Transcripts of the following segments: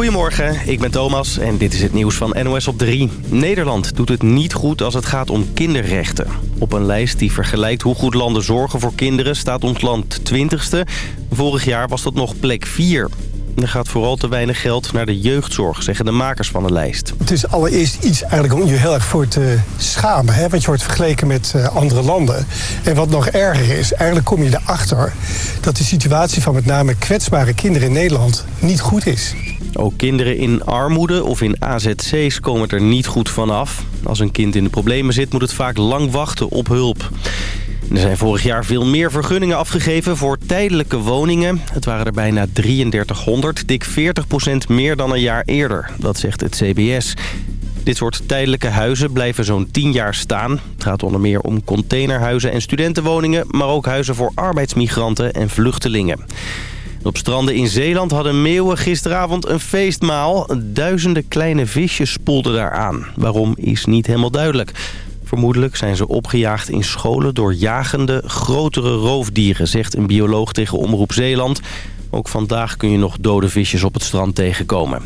Goedemorgen, ik ben Thomas en dit is het nieuws van NOS op 3. Nederland doet het niet goed als het gaat om kinderrechten. Op een lijst die vergelijkt hoe goed landen zorgen voor kinderen staat ons land 20ste. Vorig jaar was dat nog plek 4. Er gaat vooral te weinig geld naar de jeugdzorg, zeggen de makers van de lijst. Het is allereerst iets eigenlijk om je heel erg voor te schamen. Hè? Want je wordt vergeleken met uh, andere landen. En wat nog erger is, eigenlijk kom je erachter... dat de situatie van met name kwetsbare kinderen in Nederland niet goed is. Ook kinderen in armoede of in AZC's komen er niet goed vanaf. Als een kind in de problemen zit, moet het vaak lang wachten op hulp. Er zijn vorig jaar veel meer vergunningen afgegeven voor tijdelijke woningen. Het waren er bijna 3300, dik 40% meer dan een jaar eerder. Dat zegt het CBS. Dit soort tijdelijke huizen blijven zo'n 10 jaar staan. Het gaat onder meer om containerhuizen en studentenwoningen... maar ook huizen voor arbeidsmigranten en vluchtelingen. Op stranden in Zeeland hadden meeuwen gisteravond een feestmaal. Duizenden kleine visjes spoelden daar aan. Waarom is niet helemaal duidelijk. Vermoedelijk zijn ze opgejaagd in scholen door jagende, grotere roofdieren... zegt een bioloog tegen Omroep Zeeland. Ook vandaag kun je nog dode visjes op het strand tegenkomen.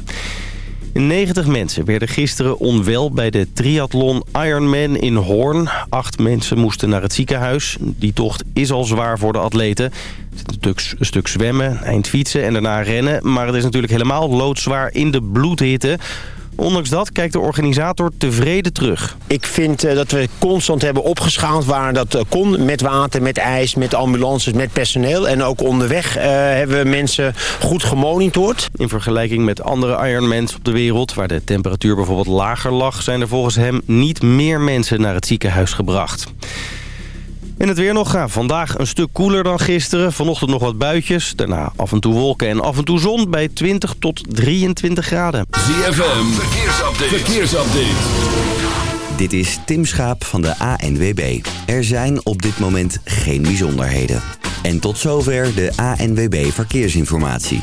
90 mensen werden gisteren onwel bij de triathlon Ironman in Hoorn. Acht mensen moesten naar het ziekenhuis. Die tocht is al zwaar voor de atleten. Het is een stuk zwemmen, eind fietsen en daarna rennen. Maar het is natuurlijk helemaal loodzwaar in de bloedhitte. Ondanks dat kijkt de organisator tevreden terug. Ik vind uh, dat we constant hebben opgeschaald waar dat uh, kon. Met water, met ijs, met ambulances, met personeel. En ook onderweg uh, hebben we mensen goed gemonitord. In vergelijking met andere Ironmans op de wereld... waar de temperatuur bijvoorbeeld lager lag... zijn er volgens hem niet meer mensen naar het ziekenhuis gebracht. En het weer nog. Ja, vandaag een stuk koeler dan gisteren. Vanochtend nog wat buitjes. Daarna af en toe wolken en af en toe zon bij 20 tot 23 graden. ZFM, verkeersupdate. verkeersupdate. Dit is Tim Schaap van de ANWB. Er zijn op dit moment geen bijzonderheden. En tot zover de ANWB Verkeersinformatie.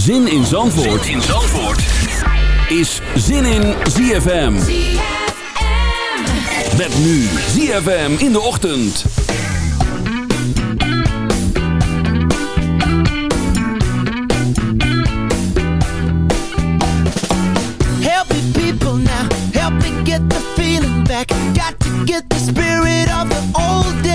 Zin in Zandvoort, zin in Zandvoort. is Zin in ZFM. Met nu ZFM in de ochtend. Help me people now, help me get the feeling back. Got to get the spirit of the old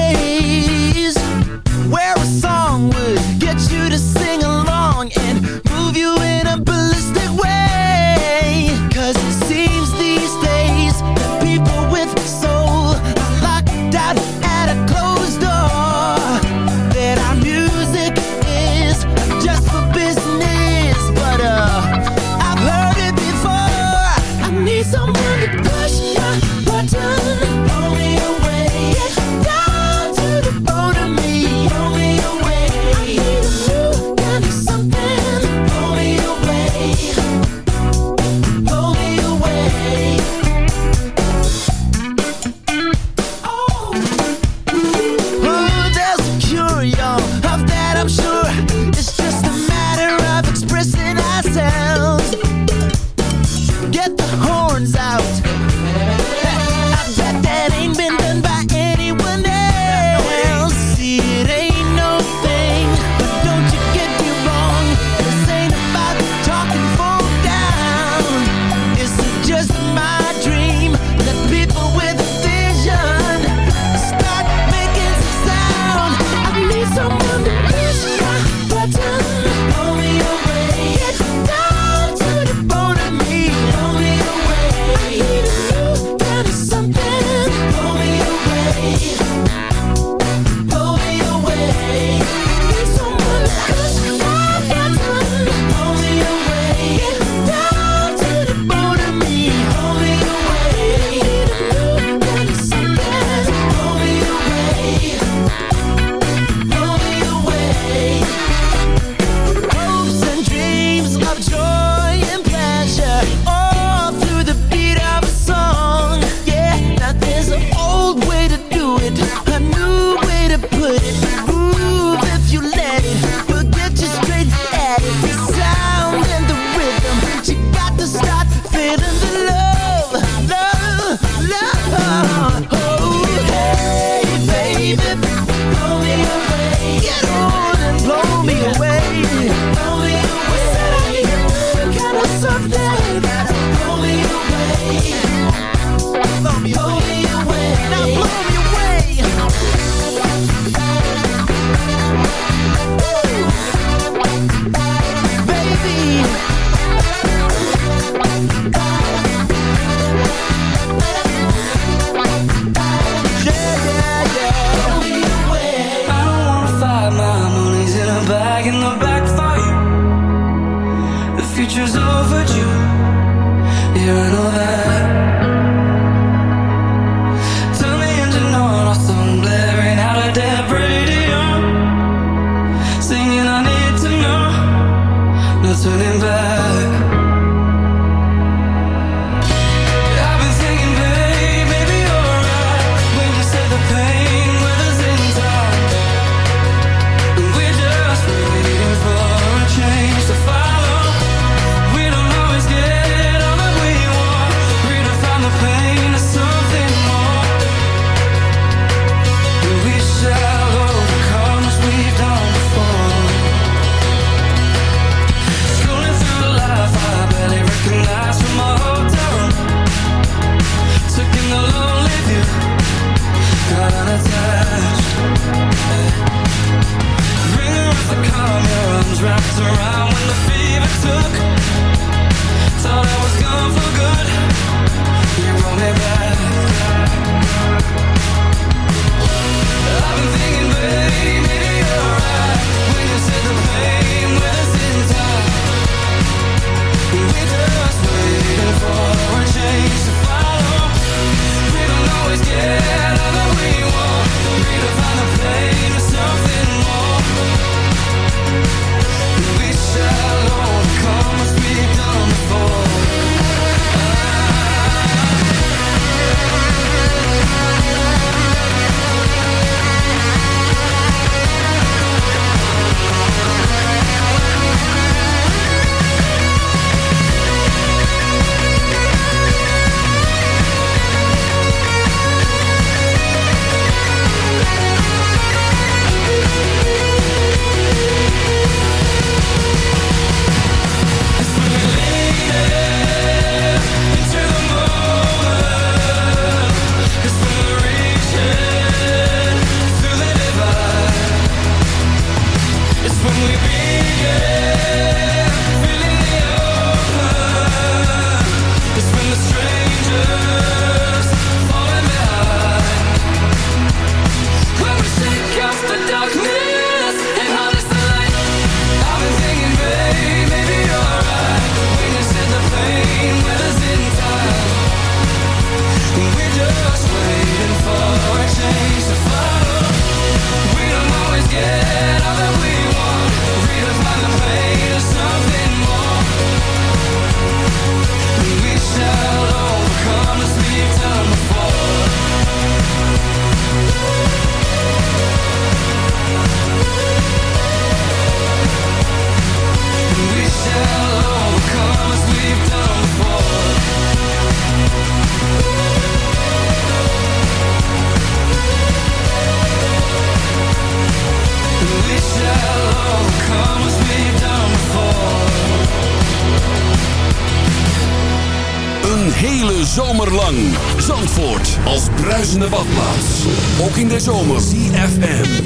Zandvoort als bruisende badplaats. Ook in de zomer. CFM.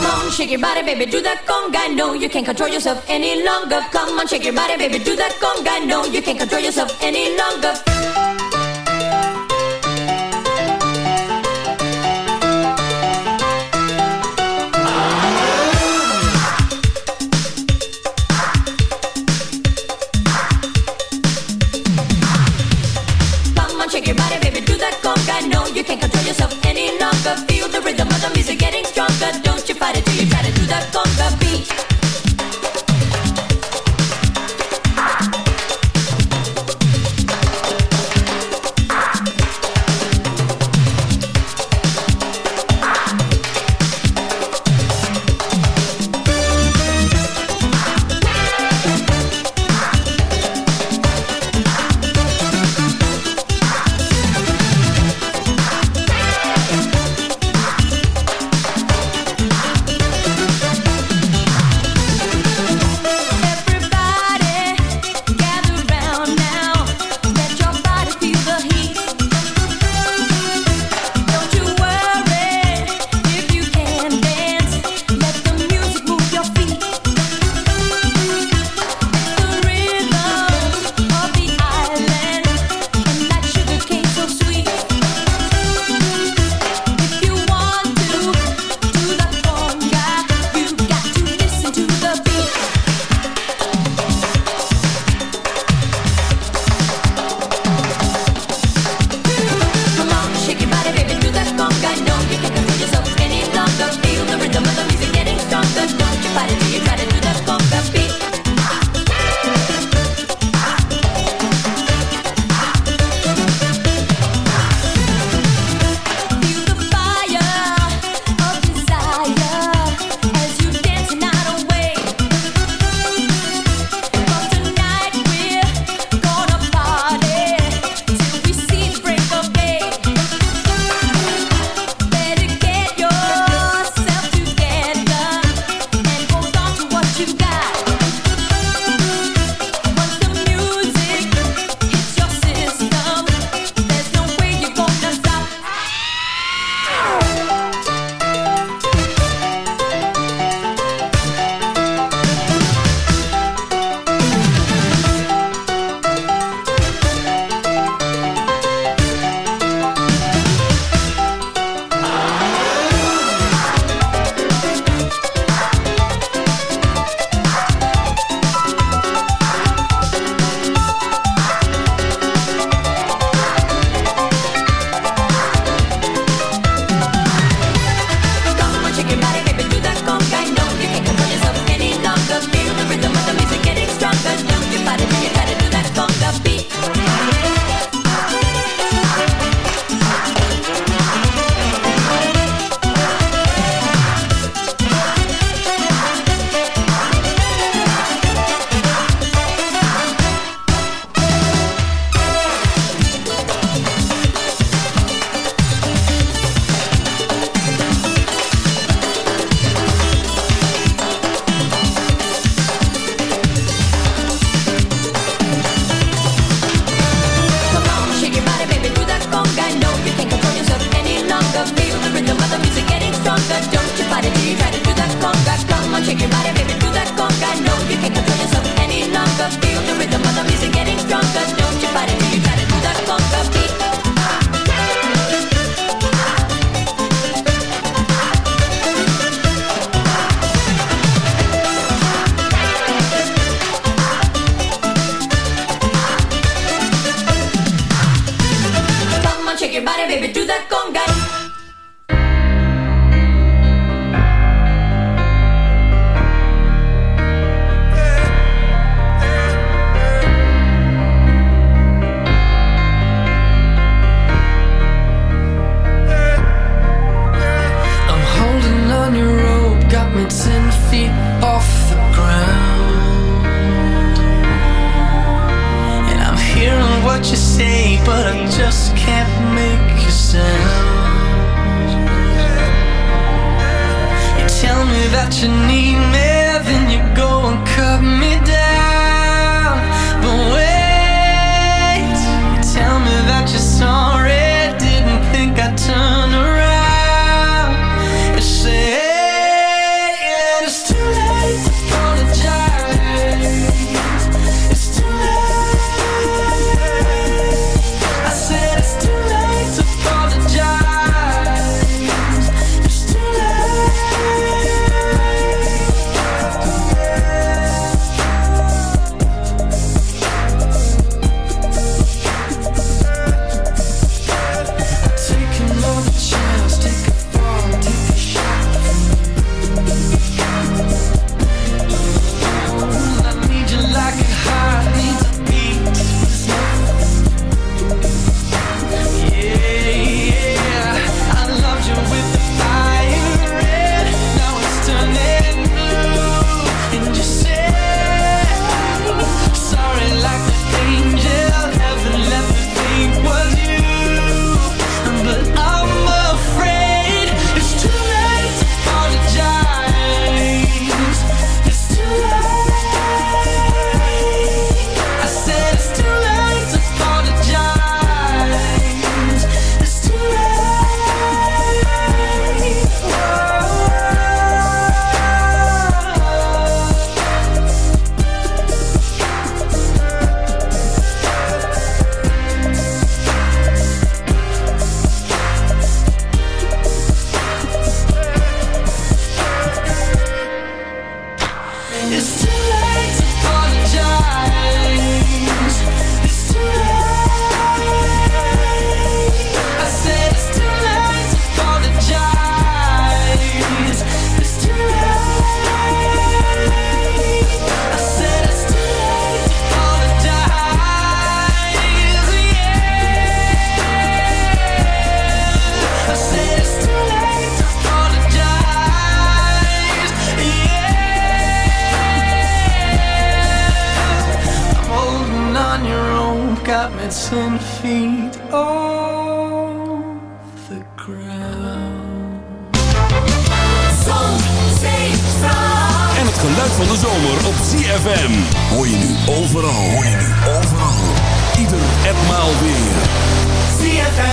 Come on, shake your body, baby, do that conga. No, you can't control yourself any longer. Come on, shake your body, baby, do that conga. No, you can't control yourself any longer.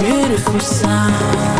beautiful sound.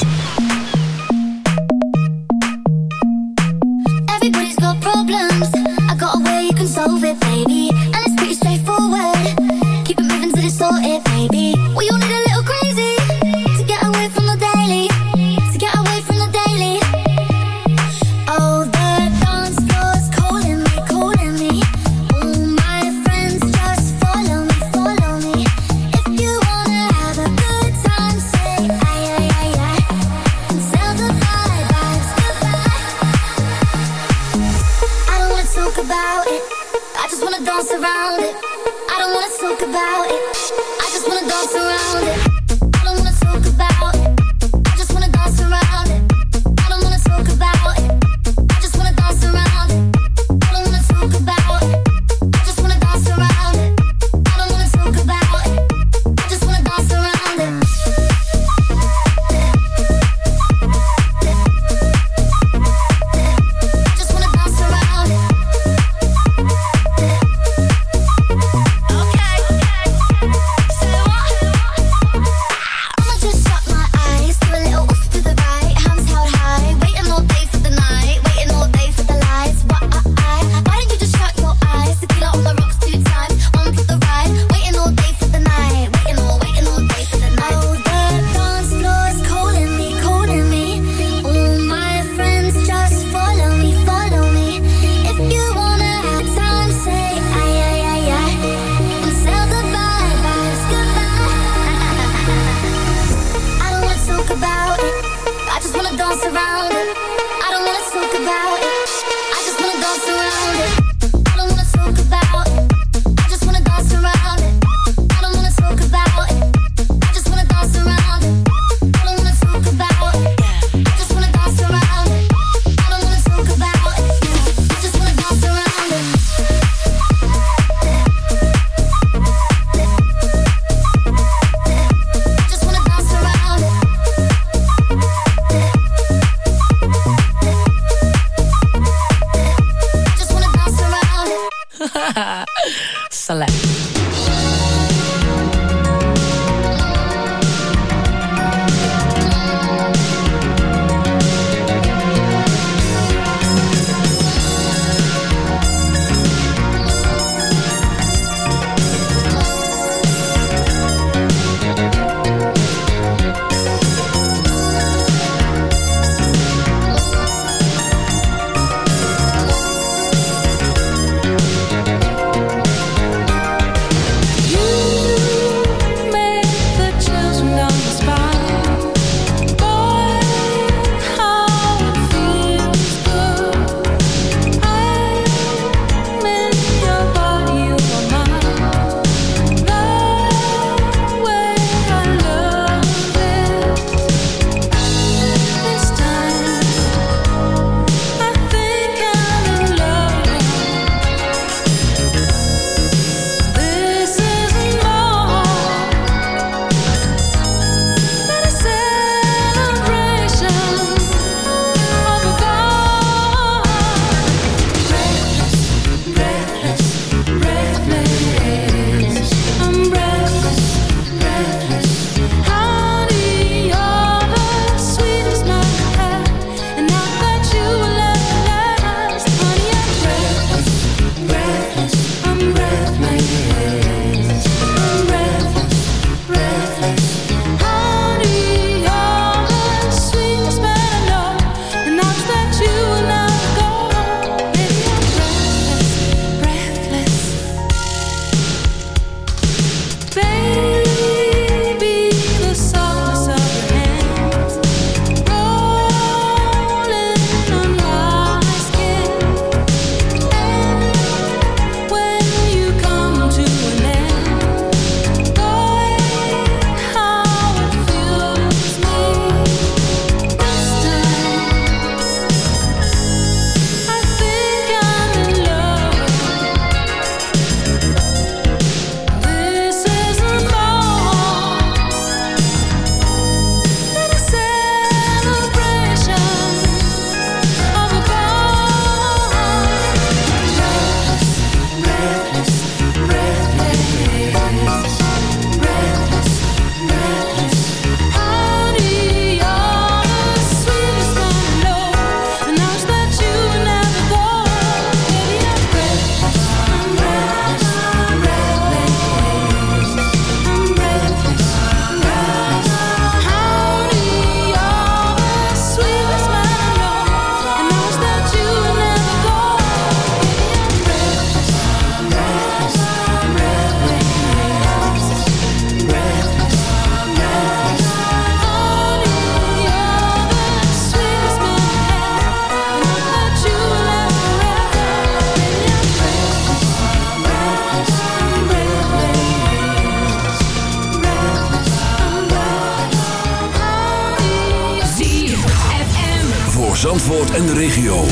En de regio.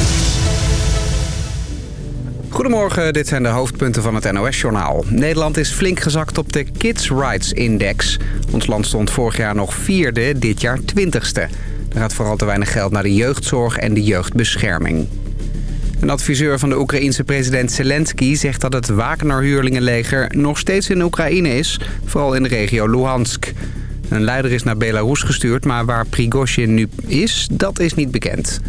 Goedemorgen, dit zijn de hoofdpunten van het NOS-journaal. Nederland is flink gezakt op de Kids Rights Index. Ons land stond vorig jaar nog vierde, dit jaar twintigste. Er gaat vooral te weinig geld naar de jeugdzorg en de jeugdbescherming. Een adviseur van de Oekraïense president Zelensky zegt dat het Wagner-huurlingenleger nog steeds in Oekraïne is, vooral in de regio Luhansk. Een leider is naar Belarus gestuurd, maar waar Prigozhin nu is, dat is niet bekend.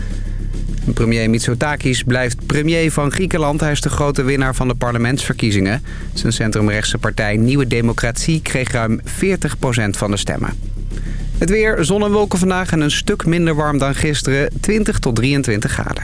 Premier Mitsotakis blijft premier van Griekenland. Hij is de grote winnaar van de parlementsverkiezingen. Zijn centrumrechtse partij Nieuwe Democratie kreeg ruim 40% van de stemmen. Het weer, zon en wolken vandaag en een stuk minder warm dan gisteren. 20 tot 23 graden.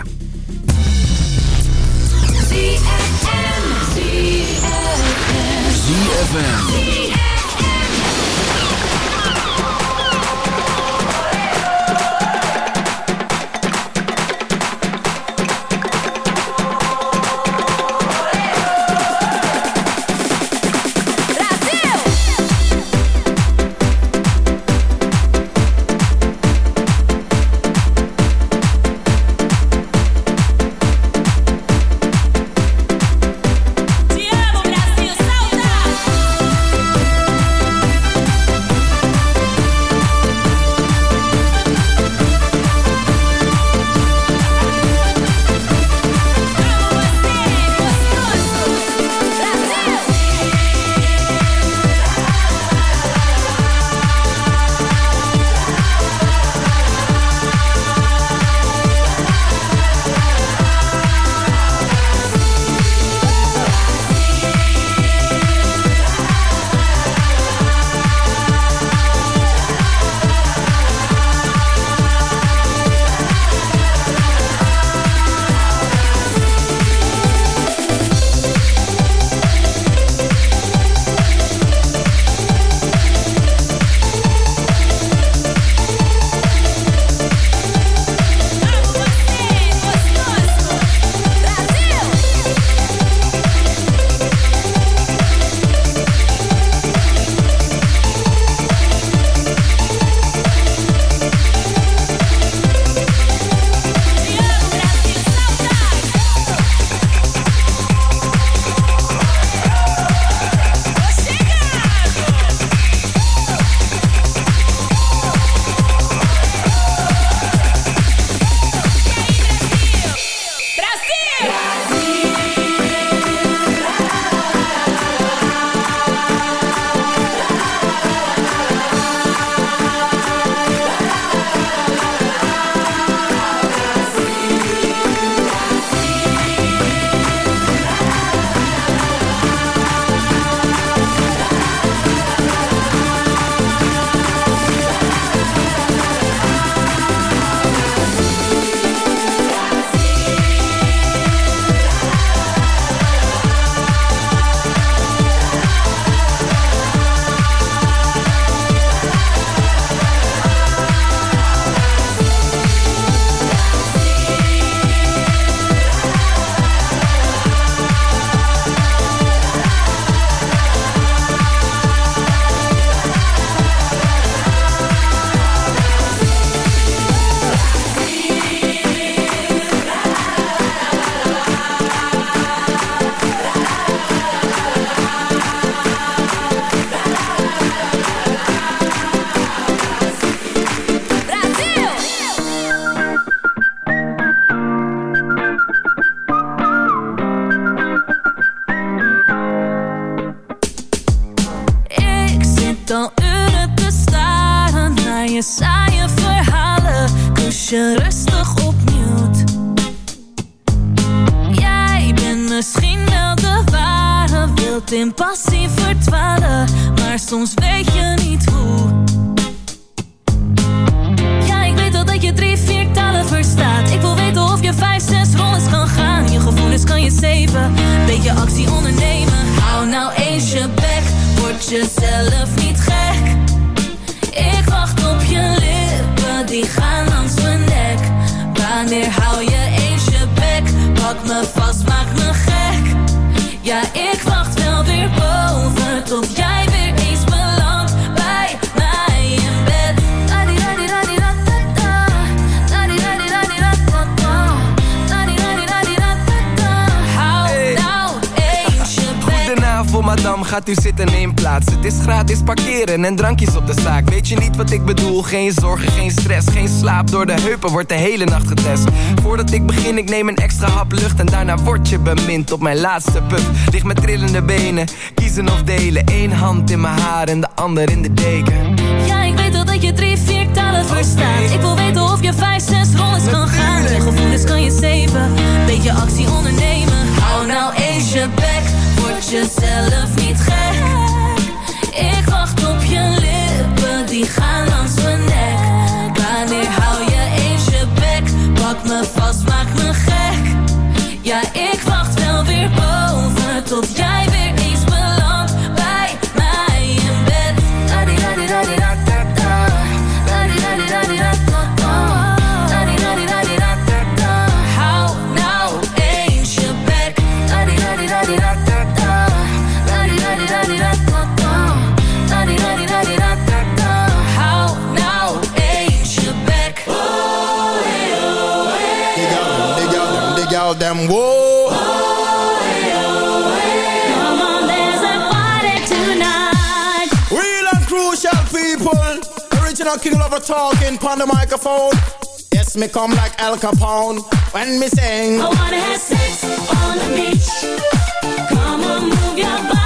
Slaap. Door de heupen wordt de hele nacht getest. Voordat ik begin, ik neem een extra hap lucht. En daarna word je bemind op mijn laatste puff. Lig met trillende benen, kiezen of delen. Eén hand in mijn haar en de ander in de deken. Ja, ik weet wel dat je drie, Original king lover talking on the microphone. Yes, me come like Al Capone when me sing. I wanna have sex on the beach. Come on, move your body.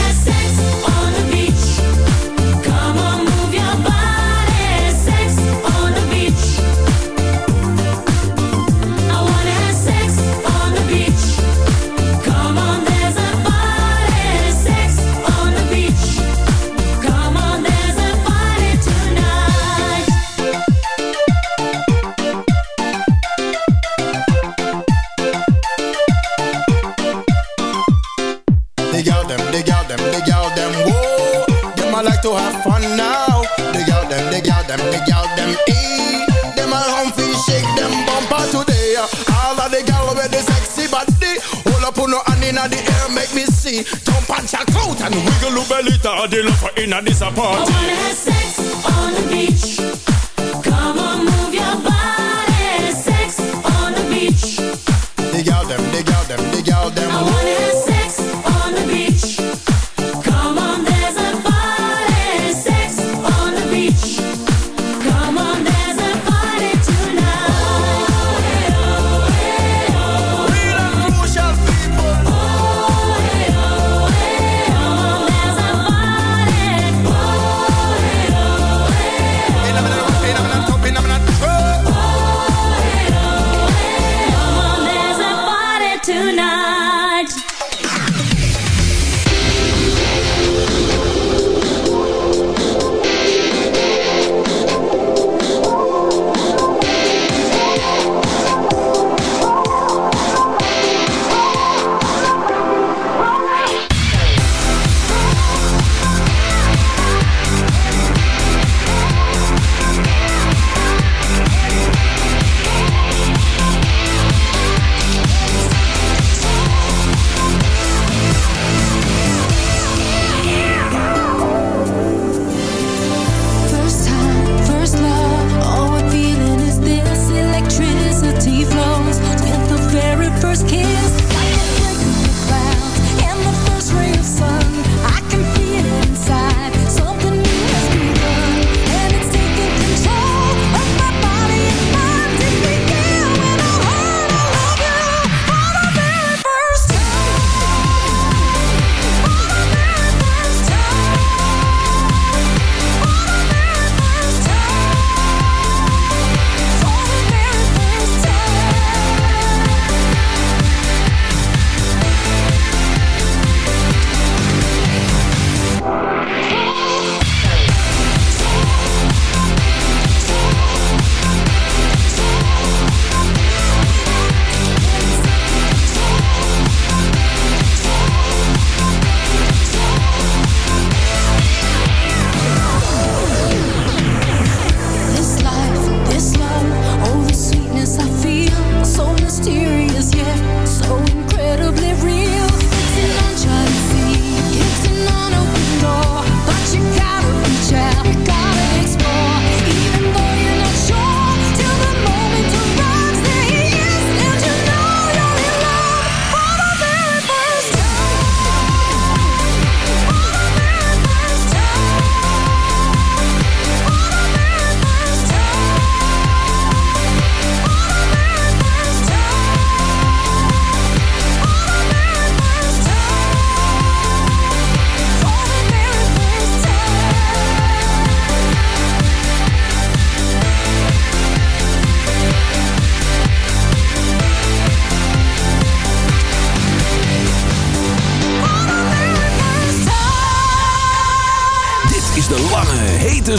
make me see. Jump and wiggle your belly love I wanna have sex on the beach.